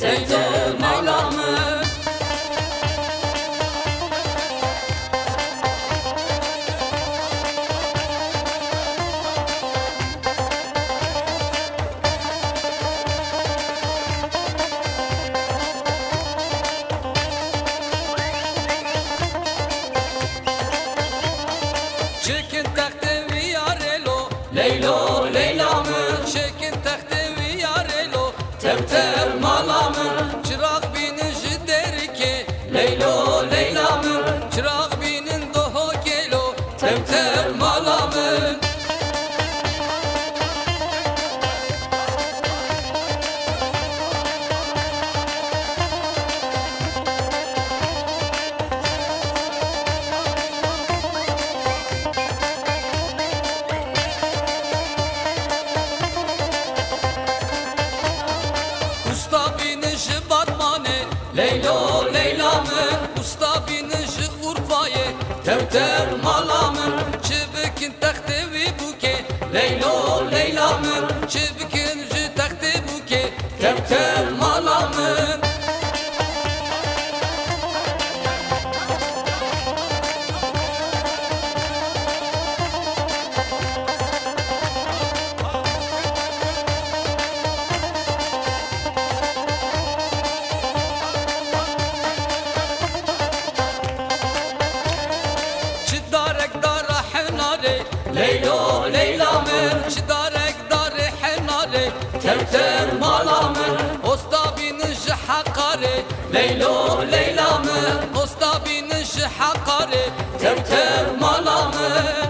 Ceydol malamı Çekin taktım Leylo, leylo. malamın Usta batmanı Leyla mı Usta binişi Urfa'yı Tevter mal Leylo Leylamın Çıbıkın Tevter malamın Osta biniş hakare Leylo Leylamın Osta biniş hakare Tevter malamın